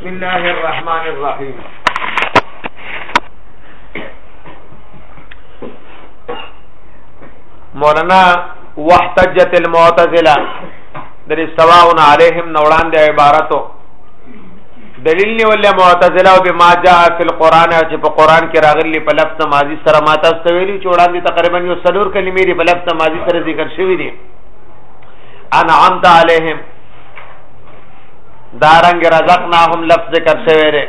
بسم الله الرحمن الرحيم مولانا واحتجت المعتزله در استواون عليهم نوړان دی عبارتو دلیل نیولې معتزله او بما جاء فی القران چې په قران کې راغلي په لفظ ماضی سره ماته استویلی چې وړاندې تقریبا یو سلور کلمې دی په لفظ ماضی سره ذکر شوی دی انعمت علیهم دارنګ رزقناهم لفظ ذکر شوی دی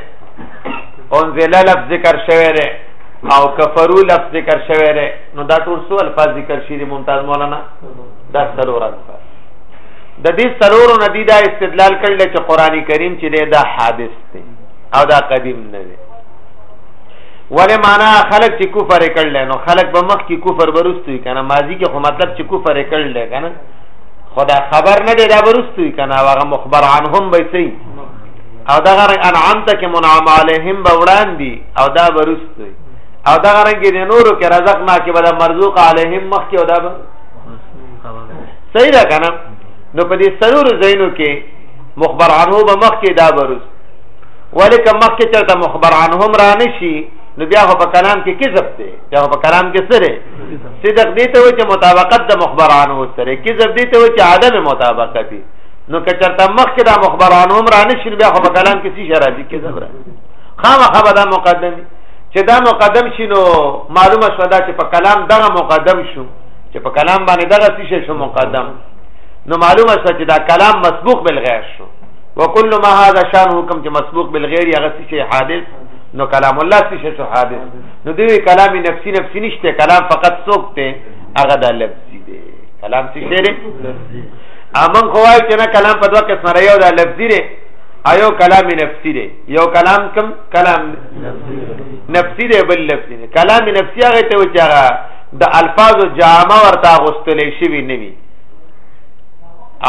انزل لفظ ذکر شوی دی او کفرو لفظ ذکر شوی دی نو دا ټول څو الفاظ ذکر شوی دی ممتاز مولانا دا څلور الفاظ د دې څلورو ندی دا استدلال کړل چې قران کریم چې دا حادث دی او دا قدیم نه دی ولی معنا خلق چې کفر کړل نو خلق به مخ کې کفر برستوي کنه ماضی کې خو مطلب چې کفر کړل کنه خدا خبر نه دی دا برستوي کنه هغه مخبر عنهم به سي او دا غره انعام ته کې منعم عليهم به وړاندي او دا برستوي او دا غره کې نورو کې رزق ما کې بل مرزوق عليهم مخ کې او دا به صحیح ده کنه نو په دې سرور زینو کې مخبر عنه به مخ کې دا برستوي ولیک مخکې چرته مخبر عنهم را نشي نو بیا خو په کلام کې کذب دی بیا خو په کلام کې سره صدق دی ته وایي چې مطابقت د مخبر عنه سره کذب دی ته وایي چې عدم مطابقت دی نو که چرته مخکې د مخبر عنهم را نشي بیا خو په کلام کې څه راځي کذب را خامخا به دا مقدم چې دا مقدم شي نو معلومه شوه دا چې په کلام دغه مقدم شو چې په کلام باندې دغه څه شو مقدم نو معلومه شوه چې دا کلام مسبوق بالغیر شو وکل ما هذا شان حکم چې مسبوق بالغیر هغه څه حادث نو کلام الله څه شو حادث نو دی کلام نفسي نفسي نشته کلام فقط څوک ته هغه د لفظي دی کلام څه شی دی امن خوای چې نه کلام په دوه قسم را یو د لفظي دی ایو کلام نفسي دی یو کلام کم کلام نفسي دی بل لفظي دی کلام نفسي هغه ته و چې هغه د الفاظ جامه ورته غوستلې شي وی نه وی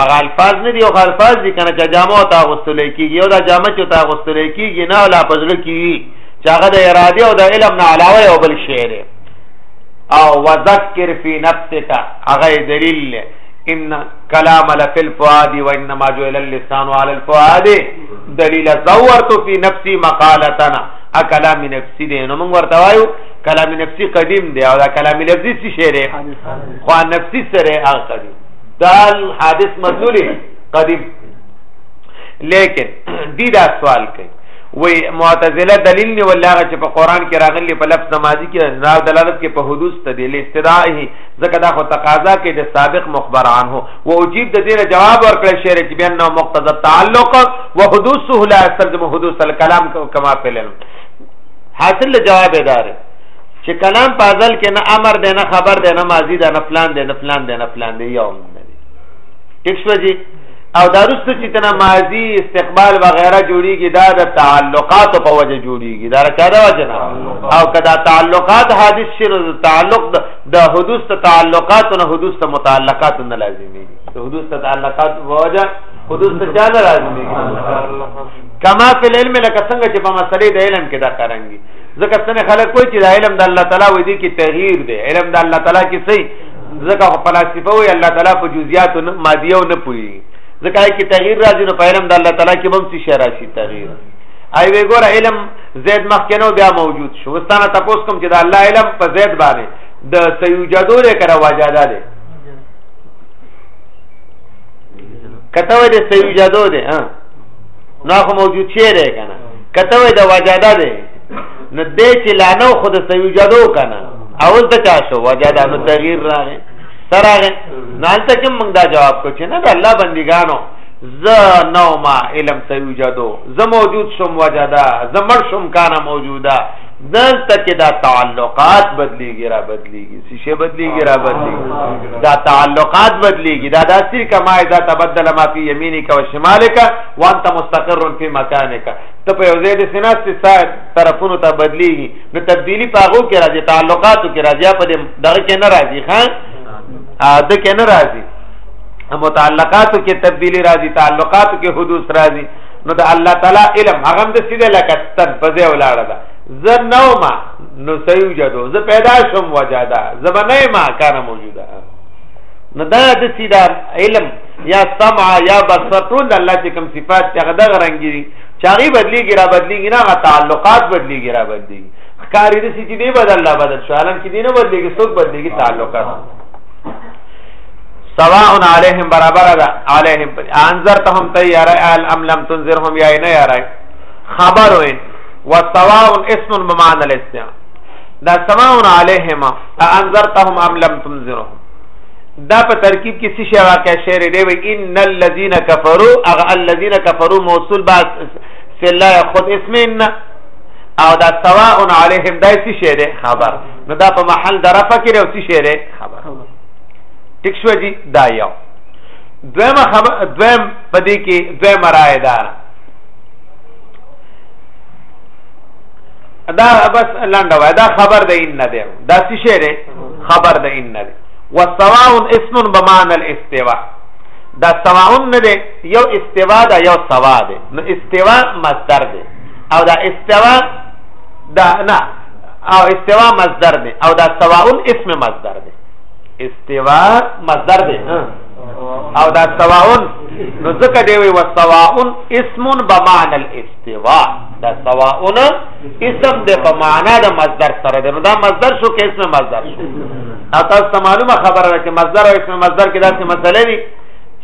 هغه الفاظ نه دی او الفاظ دي کنه چې جامه او تاغستل کیږي او دا جامه چې تاغستل کیږي نه ولا پزړ کیږي چې هغه د اراده او د علم نه علاوه او بل شی دی او وذکر فی نفسک هغه دلیل له ان کلام لفی الفؤاد وانما جعل اللسان علی الفؤاد دلیل زورت فی نفسی مقالتنا ا کلام نفسی دی نو موږ ورته وایو کلام نفسی قدیم دی او دا کلام لفظی څه شی دی خو نفسی سره هغه قدیم دال حادث مدلول قدیم لیکن دی دا سوال کوي وی معتزله دلیل نه ولاغه چې په قران کې راغلی په لفظ نمازی کې نه دلالت کې په حدوث ته دی لاستدعائه ځکه دا خو تقاضا کې د سابق مخبر عنه و اجیب د دې جواب ورکړ شعر چې بیان نو مقتضى التعلق وحدوثه لا استلزم حدوث الكلام كما فعلن حاصل جواب دار چې کلام په ازل کې نه امر دی نه خبر دی نه ماضی دی نه پلان دی نه پلان دی نه پلان دی یو نه دی ټیک شو جی او دا رست چې تنه ماضی استقبال و غیره جوړیږي دا د تعلقات په وجه جوړیږي دا چا دا وجه نه او کدا تعلقات حادث شنو تعلق د حدوث ته تعلقات نه حدوث ته متعلقات نه لازمي د حدوث ته تعلقات په وجه حدوث ته چا نه لازمي کما فی العلم لکه څنګه چې په مسلې د علم کې دا کارانګي ځکه څنګه خلک کوی چې دا علم د الله تعالی وې دي کې تغییر دی علم د الله تعالی کې صحیح ځکه فلسفه وې الله تعالی په جزئیات او مادیو نه پوي ځکه کې تغییر راځي نو په علم د الله تعالی کې به څه شی راشي تغییر ای وی ګور علم زید مخکنو بیا موجود شو وستانه تاسو کوم چې د الله علم په زید باندې د سیوجدو لري کرا واجاده ده کته وې د سیوجدو ده ها نو هغه موجود شی دی کنه کته وای دا وجاده ده نو دې چې لانو خود سوجادو کنه اول ته چا شو وجاده نو تغییر راغی سراغه نالته کوم موږ دا جواب کو چې نه د الله بندګانو ز نو ما علم سوجادو ز موجود شوم وجاده ز مر شوم کانه موجوده دلته کې دا تعلقات بدليږي را بدليږي څه شي بدليږي را بدليږي دا تعلقات بدليږي دا داسې کما اذا تبدل ما في يمينك وشمالك وانت مستقر فی مکانک ته په یو ځای د سناست سات طرفونو ته بدلیږي نو تبدیلی په هغه کې راځي تعلقاتو کې راځي په دغه کې نه راځي خان د کې نه راځي متعلقاتو کې تبدیلی راځي تعلقاتو کې حدوث راځي نو د الله تعالی علم هغه د سیده لکه تن په ځای ولاړه ده زه نو ما نو سيوجدو زه پیدا شوم وجادا زبنه ما کان موجوده نو دا د سیده علم یا سمع یا بصر ټول د الله چې کوم صفات چې هغه دغه رنګي دي چاري بدليږي را بدليږي نه غا تعلقات بدليږي را بدليږي ښکاری دي چې دی بدل الله بدل شو عالم کې دی نه بدليږي څوک بدليږي تعلقات سواء علیهم برابر ده علیهم انذرتهم تیار ال ام لم تنذرهم یا نه یار خبر وین وسواء اسم بمعنى الاستعمال دا سواء علیهم انذرتهم ام لم تنذرهم دا په ترکیب کې څه شی واقع شعر دی وی ان الذين كفروا اغه الذين كفروا موصول با سلا خود اسم ان او دا سواء عليهم دا څه شی دی خبر نو دا په محل درفه کې او څه شی دی خبر ټیک شو جی دا یو دویم خبر دویم پدې کې دویم رائے دار دا بس لنډه وای دا خبر د ان نه دی دا څه شی دی خبر د ان نه دی وسواء اسم بمعنى الاستواء دا سواء نه دی یو استوا دا یو سوا دی نو استوا مصدر دی او دا استوا دا نه او استوا مصدر دی او دا سواء اسم مصدر دی استوا مصدر دی او دا سواء نو ځکه دی وی وسواء اسم بمعنى الاستواء دا سواء اسم دی په معنا د مصدر سره دی نو دا مصدر شو کې اسم مصدر شو او تاسو ته معلومه خبره ده چې مصدر او اسم مصدر کې داسې مسله دي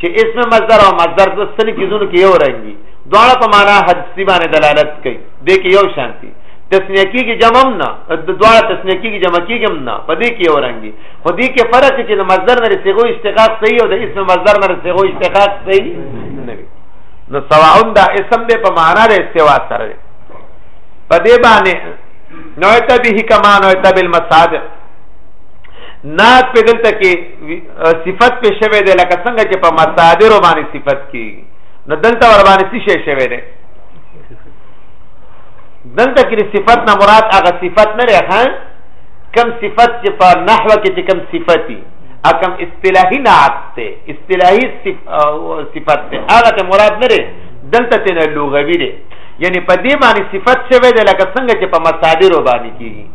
چې اسم مصدر او مصدر د سن کې دونو کې یو رنګ دي دواړه په معنا حدسی باندې دلالت کوي د کې یو شانتي تسنیه کېږي جمع نه د دواړه تسنیه کېږي جمع کېږي نه په دې کې یو رنګ دي خو دې کې فرق چې د مصدر نه رسېغو اشتقاق صحیح او د اسم مصدر نه رسېغو اشتقاق صحیح نه وي نو سواء دا اسم دې په معنا د استوا سره په دې باندې نوعت به کما نوعت بالمصادر نات په دلته کې صفت په شوه دی لکه څنګه چې په مصادر باندې صفت کیږي نو دلته ور باندې څه شی شوه دی دلته کې صفت نه مراد هغه صفت نه لري ها کم صفت چې په نحو کې چې کم صفتی اکم اصطلاحي نعت ته اصطلاحي صفت ته هغه ته مراد نه لري دلته ته لغوي دی یعنی په دې معنی صفت شوه دی لکه څنګه چې په مصادر باندې کیږي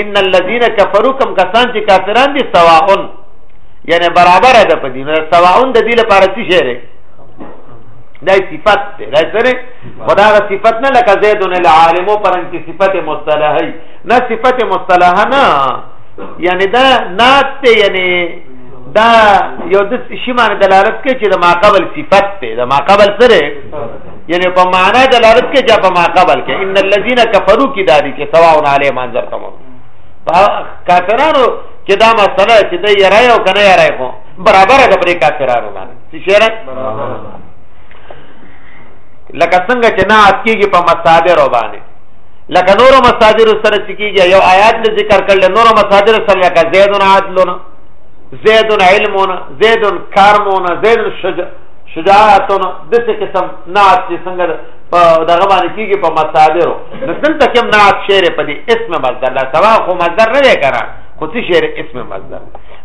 ان الذين كفروا کم کسان چې کافران دي سواء یعنی برابر ده په دین سواء د دې لپاره څه شی دی دا صفت دی دا سره خدا غ صفت نه لکه زید العالم پرن کی صفت مصطلحی نه صفت مصطلحه نه یعنی دا نات ته یعنی دا یو د شی معنی دلالت کوي چې د ماقبل صفت دی د ماقبل سره یعنی په معنا دلالت کې چې په ما قبل کې ان الذين كفروا کې دادی چې سواء علی منظر تم کافرانو چې دا مسله چې د یرای او کنه یرای کو برابر ده پرې کافرانو باندې چې شعر لکه څنګه چې نه اتکیږي په مصادر باندې لکه نور مصادر سره چې کیږي یو آیات له ذکر کړل نور مصادر سره لکه زیدون عادلون زیدون علمون زیدون کارمون زیدون شجر شجاعتون دسه قسم نعت چې څنګه په دغه باندې کیږي په مصادرو نو دلته کوم نعت شعر په دې اسم مصدر لا سوا خو مصدر نه دی کنه خو څه شعر اسم مصدر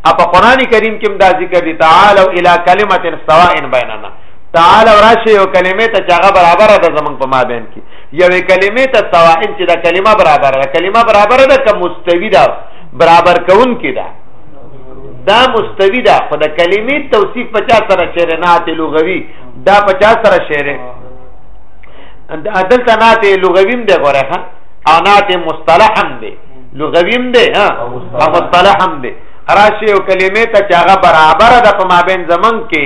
اپا قران کریم کې دا ذکر دی تعالو الی کلمه سواء بیننا تعالی راشي یو کلمه ته چې هغه برابر ده زمون په ما بین کې یوې کلمه ته سواء چې دا کلمه برابر ده کلمه برابر ده که مستوی ده برابر کون کې ده دا مستوی ده خو د کلمې توصیف په چا سره شعر نعت لغوي دا په چا سره شعر دلته نعت لغویم دی غوره ها او نعت مصطلح هم دی لغویم دی ها او مصطلح هم دی راشي او کلمې ته چې هغه برابر ده په مابین زمن کې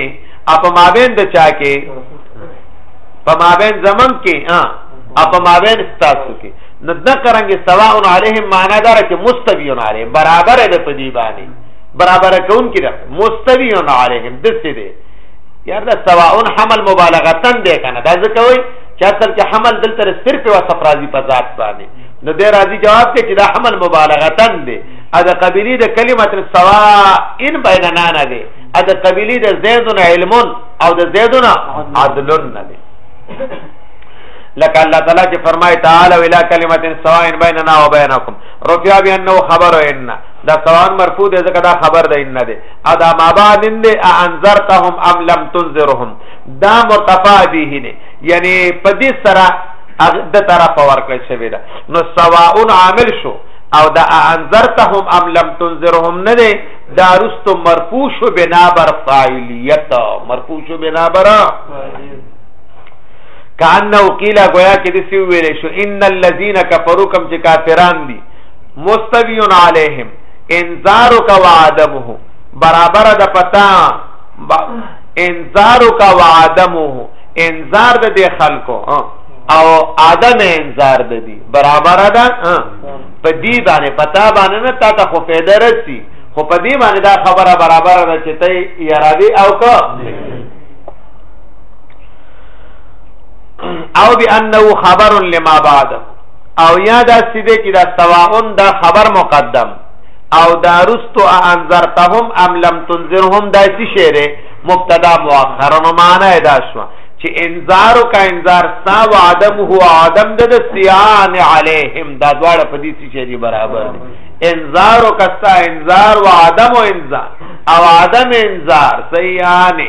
او په مابین د چا کې په مابین زمن کې ها او په مابین ستاسو کې نو دکرنګ سواء علیهم معنا دار چې مستویون علی برابر ده په دی باندې برابر کون کې ده مستویون علیهم د څه دی یار دا سواء حمل مبالغه تن دی کنه دا ځکه وای چې اصل کې حمل دلته صرف او صفرازی په ذات باندې نو دې راځي جواب کې چې دا حمل مبالغه تن دی ا د قبلی د کلمت سواء ان بیننا نه دی ا د قبلی د زیدون علمون او د زیدون عدلون نه دی لکه الله تعالی چې فرمایي تعالی ویلا کلمت سواء بیننا و بینکم رفع بانه خبر ان دا سواء مرفوع دی ځکه دا خبر دی ان دی ادا ما بعد ان دی انذرتهم ام لم تنذرهم دا مرتفع به نه یعنی په دې سره د طرف ورکړل شوی دا نو سواء عامل شو او دا انذرتهم ام لم تنذرهم نه دی دا رستو مرفوع شو بنا بر فاعلیت مرفوع شو بنا بر فاعلیت کانه قیل گویا کې د سی ویل شو ان الذين كفروا کم چې کافران دي مستویون علیهم انذار کا وعدمه برابر د پتا انذار کا وعدمه انذار د دې خلکو او عدم انذار د دې برابر ده په دې باندې پتا باندې نه تا ته خو فائدہ رسی خو په دې باندې دا خبره برابر ده چې ته یاراوی او که او بانه خبر لما بعد او یا دا سیده چې دا سواون دا خبر مقدم او دا رستو انذرتهم ام لم تنذرهم دا څه شی دی مبتدا مؤخر نو معنا ادا شو چې انذار کا انذار سا و عدم هو عدم د سیان علیهم دا دواړه په دې څه شی برابر دي انذار کا سا انذار و عدم انذار او عدم انذار سیانه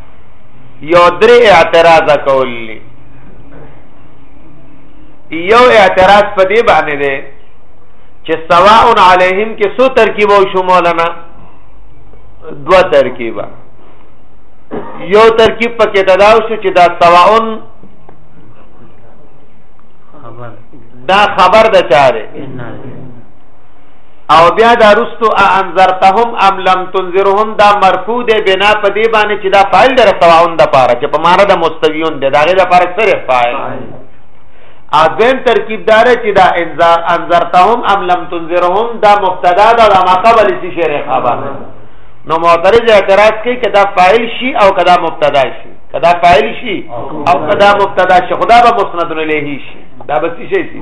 یو درې اعتراض کولی یو اعتراض په دې باندې دی چې سواء علیهم کې سو ترکیب او شو مولانا دو ترکیبه یو ترکیب پکې تداو شو چې دا سواون دا خبر د چاره او بیا دا رستو انذرتهم ام لم تنذرهم دا مرفوع دی بنا په دی باندې چې دا فاعل در توعون د پاره چې په معنا د مستویون دی دا غي د پاره سره فاعل اذن ترکیب دار چې دا انذار انذرتهم ام لم تنذرهم دا مبتدا دا ما قبل شي شعر خبر نو معترض اعتراض کوي چې دا فاعل شي او کدا مبتدا شي کدا فاعل شي او کدا مبتدا شي خدا به مسند الیه شي دا به شي شي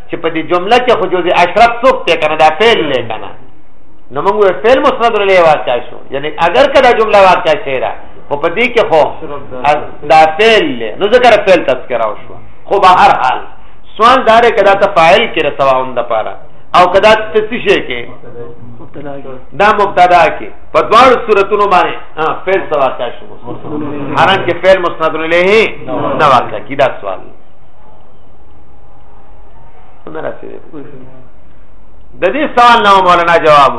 چې په دې جمله کې خو جزء اشرف څوک ته کنه دا فعل نه کنه نو موږ یو فعل مسند لري واقع شو یعنی اگر کدا جمله واقع شي را خو په دې کې خو دا فعل نو ذکر فعل تذکرہ شو خو به هر حال سوال دار کدا ته فاعل کې رسوا هم د پاره او کدا ته څه شي کې دا مبتدا کې په دواړو صورتونو باندې ها فعل سوا کا شو حالانکه فعل مسند الیه نه واقع کی دا سوال نه رسیدل د دې سوال نو مولانا جواب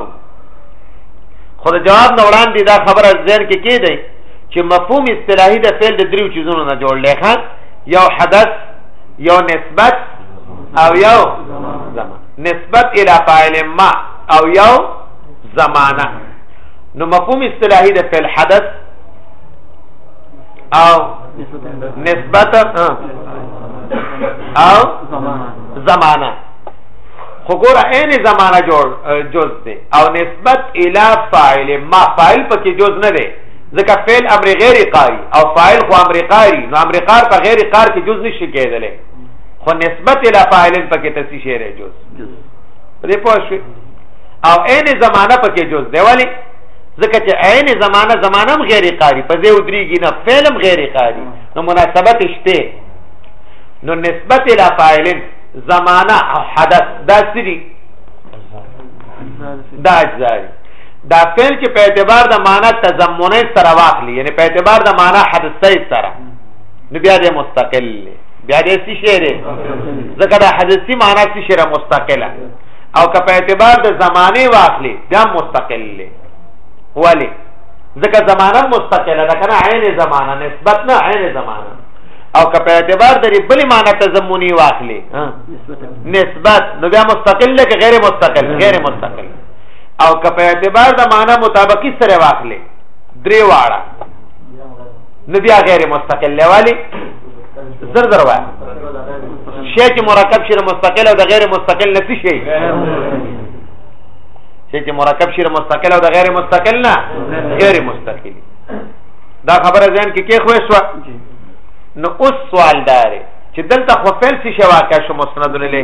خو د جواب نه وړاندې دا خبره ځین کې کې دی چې مفهوم اصطلاحي د فعل د دریو چیزونو نه جوړ لخوا یو حدث یو نسبت او یو زمان نسبت الی فاعل ما او یو زمانہ نو مفهوم اصطلاحي د فعل حدث او نسبت او زمانہ خو ګوره عین زمانہ جوړ جز دی او نسبت الی فاعل ما فاعل پکې جز نه دی ځکه فعل امر غیر قاری او فاعل خو امر قاری نو امر قار په غیر قار کې جز نشي کېدلی خو نسبت الی فاعل پکې تسی شعر جز دې پوه شو او عین زمانہ پکې جز دی ولی ځکه چې عین زمانہ زمانہ هم غیر قاری په دې ودریږي نه فعل هم غیر قاری نو مناسبت شته نو نسبت الى فاعل زمانہ او حدث دا سری دا اجزاء دا فعل چې په اعتبار د معنا تضمنه سره واخلي یعنی په اعتبار د معنا حدثه سره نو بیا دې مستقل بیا دې څه شی دی ځکه دا حدثي معنا څه شی مستقله او که په اعتبار د زمانه واخلي دا مستقل ولی ځکه زمانه مستقله ده کنه عین زمانه نسبت نه عین زمانه او که په اعتبار د بل معنی تضمنی واخلي نسبت نو بیا مستقل ده که غیر مستقل غیر مستقل او که په اعتبار د معنی مطابقی سره واخلي درې واړه نو بیا غیر مستقل لوالی زر زر وای شی چې مرکب شي مستقل او د غیر مستقل نفي شي شي چې مرکب شي مستقل او د غیر مستقل نه غیر مستقل دا خبره ځین کې کې خوښ و نو اوس سوال دار چې دلته خو فعل څه شي واقع شو مسند له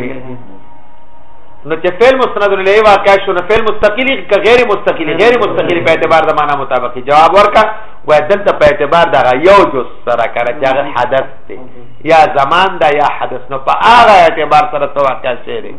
نو چې فعل مسند له واقع شو نو فعل مستقل که غیر مستقل غیر مستقل په اعتبار د معنا مطابق جواب ورکا و دلته په اعتبار دا یو جز سره کړه چې هغه حدث دی یا زمان دا یا حدث نو په هغه اعتبار سره تو واقع شي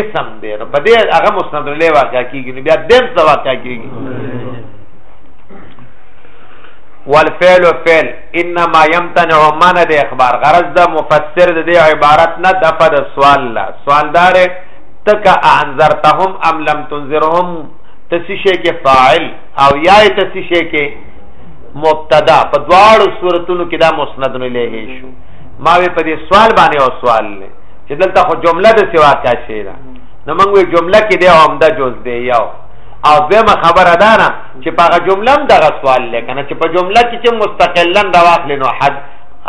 اسم دی نو په دې هغه مسند له واقع کیږي نو بیا دیم څه واقع کیږي والفعل فعل انما يمتنع من د اخبار غرض د مفسر د دې عبارت نه د فد سوال لا سوال دار تک انذرتهم ام لم تنذرهم تسیشه کې فاعل او یا تسیشه کې مبتدا په دواړو صورتونو کې دا مسند نه لهي شو ما په دې سوال باندې او سوال نه چې دلته خو جمله د سوا کا شی ده نو موږ وی جمله کې دی عمده جز دی یو او دویمه خبره ده نه چې په هغه جمله هم دغه سوال لکنه چې په جمله کې چې مستقلا راوخلی نو حد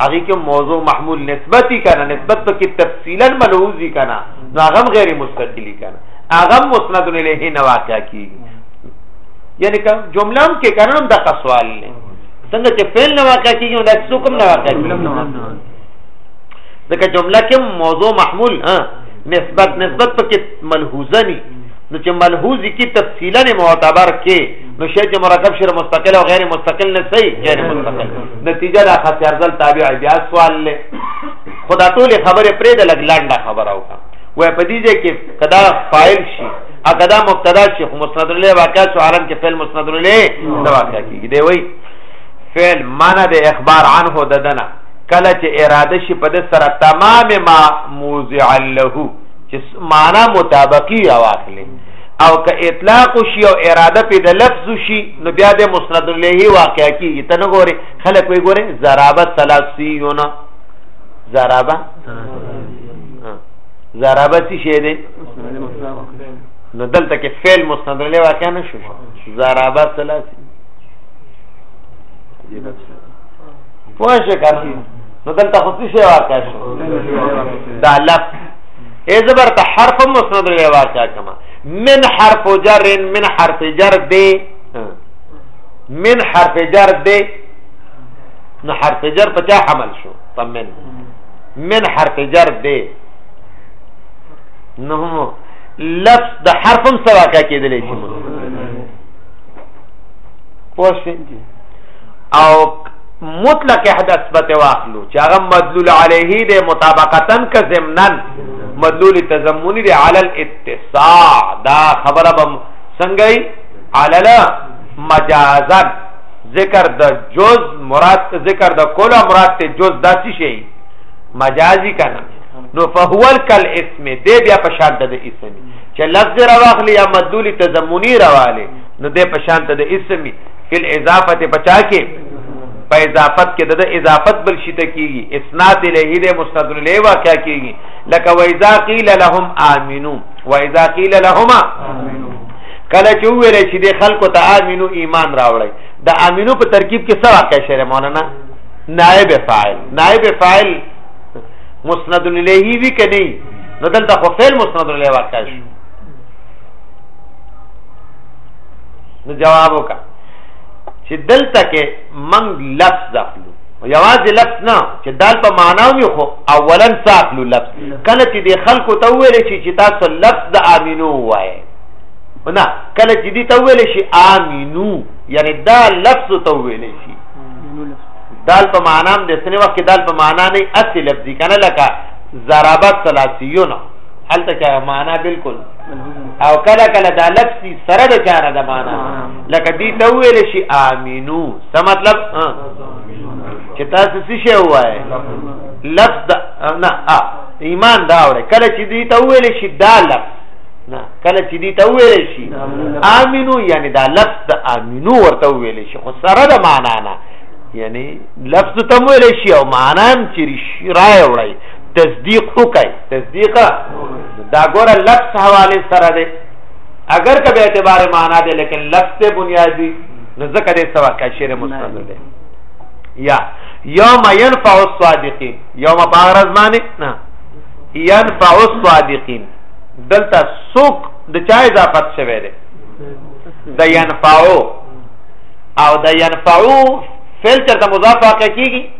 هغه کې موضوع محمول نسبتی کنه نسبت په کې تفصیلا ملوزی کنه نو هغه غیر مستقلی کنه هغه مسند الیه نه واقع کیږي یعنی کوم جمله هم کې کنه د قصوال څنګه چې فعل نه واقع کیږي نو د حکم نه واقع کیږي ځکه جمله کې موضوع محمول ها نسبت نسبت پکې ملحوظه ني نو چې ملحوظ کی تفصیلا معتبر کې نو شی چې مرکب شر مستقل او غیر مستقل نه صحیح غیر مستقل نتیجه دا خاص ارزل تابع بیا سوال له خدا ټول خبره پرې د لګلانډه خبره وکړه وای په دې ځای کې کدا فاعل شي اګه دا مبتدا شي خو مسند له واقع شو عالم کې فعل مسند له دا واقع کیږي دی وای فعل معنا د اخبار عنه ددنه کله چې اراده شي په د سره تمام ما موضع له چې معنا مطابقي واخلي او که اطلاق شي او اراده په د لفظ شي نو بیا د مسند له واقع کیږي ته نګوري خلک وی ګوري زرابه ثلاثیون زرابه زرابه څه شي دی نو دلته کې فعل مسند له واقع نه شو زرابه ثلاثی پوه شو کنه نو دلته خو څه شی واقع شو دا لف ای زبر ته حرف مسند لري واقع کما من حرف جر من حرف جر دی من حرف جر دی نو حرف جر په چا حمل شو په من من حرف جر دی نو لفظ د حرف هم سوا کا کېدلی شي پوه شئ او مطلق حدث به واخلو چې هغه مدلول علیه دی مطابقتا ک ضمنا مدلول تضمنی دی علی الاتساع دا خبره به څنګه ای علی مجازا ذکر د جز مراد ذکر د کله مراد ته جز داسي شي مجازي کنه نو فهو کل اسم دی بیا په شان د اسم چې لفظ راوخلی یا مدلول تضمنی راواله نو دی په شان د اسم فل اضافه ته پچا کې په اضافت کې د اضافت بل شي ته کیږي اسناد الیه د مسند له واقع کیږي لکه وایذا قیل لهم امنو وایذا قیل لهما کله چې ویل شي د خلکو ته امنو ایمان راوړی د امنو په ترکیب کې څه واقع شری مولانا نائب فاعل نائب فاعل مسند الیه وی کني نو دلته خو فعل مسند الیه واقع شو نو جواب وکا چې دلته کې من لفظ دخلو یوازې لفظ نه چې دال په معنا وي خو اولا ساخلو لفظ کله چې د خلکو ته ویل شي چې تاسو لفظ د امینو وای نه کله چې دې ته ویل شي امینو یعنی دا لفظ ته ویل شي دال په معنا هم د سنې وخت کې دال په معنا نه اصلي لفظي کنه لکه ضربت ثلاثيون هلته کې معنا بالکل او کله کله دا لفظ سره د چاره د معنا لکه دې ته ویل شي امینو څه مطلب چې تاسو څه شی وایي لفظ دا نه ا ایمان دا وره کله چې دې ته ویل شي دا لفظ نه کله چې دې ته ویل شي امینو یعنی دا لفظ د امینو ورته ویل شي خو سره د معنا نه یعنی لفظ ته ویل شي او معنا هم چې رای وړي تصدیق وکړي تصدیق دا ګوره لفظ حواله سره دی اگر کبه اعتبار معنا دی لیکن لفظ ته بنیادی نو ځکه دې سوا کشیر مستند دی یا یوم ينفع الصادقین یوم باغرز معنی نه ينفع الصادقین دلته سوق د چا اضافت شوی دی د ينفعو او د ينفعو فعل چرته مضاف واقع کیږي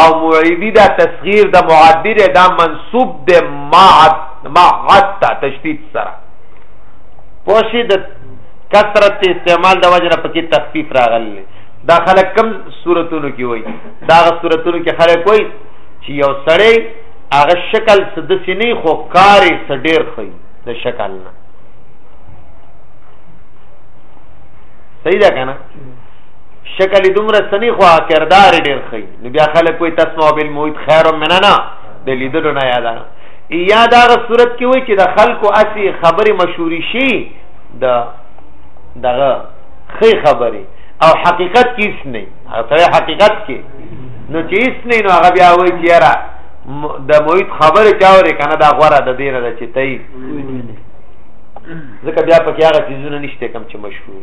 او معیدی دا تصغیر د معدی دی دا منصوب دی معد معد تا تشدید سره پوشی د کثرت استعمال د وجه نه پکې تخفیف راغلی دا خلک کم صورتونو کې وای دا صورتونو کې خلک وای چې یو سړی هغه شکل سدسی نه خو کاری سډیر خي د شکل نه صحیح ده کنه شکل دومره سنی خو کردار ډیر خی نو بیا خلک وای تسمع بالموت خیر من انا د لیدلو نه یاد نه یا دا صورت کې وای چې د خلکو اسی خبره مشوري شي د دغه خې خبره او حقیقت کې اس نه هغه حقیقت کې نو چې اس نه نو هغه بیا وای چې یاره د موید خبره چاورې کنه دا غوړه د دینه د چې تای ځکه بیا پکې هغه چیزونه نشته کم چې مشهور